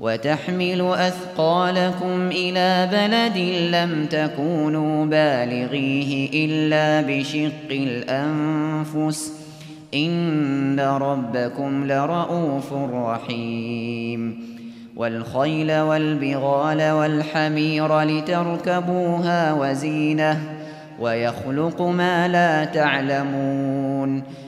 وتحمل أثقالكم إلى بلد لم تكونوا بالغيه إلا بشق الأنفس. إن ربكم لرؤوف رحيم. والخيل والبغال والحمير لتركبوها وزينة ويخلق ما لا تعلمون.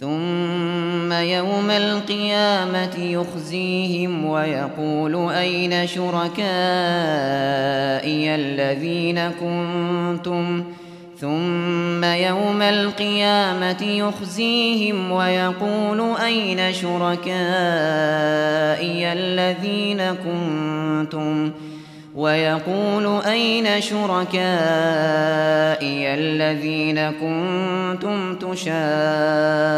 ثم يوم القيامة يخزيهم ويقول أين شركائي الذين كنتم؟ ثم يوم القيامة يخزيهم ويقول أين شركائي الذين كنتم؟ ويقول أين شركائي الذين كنتم تشاءون؟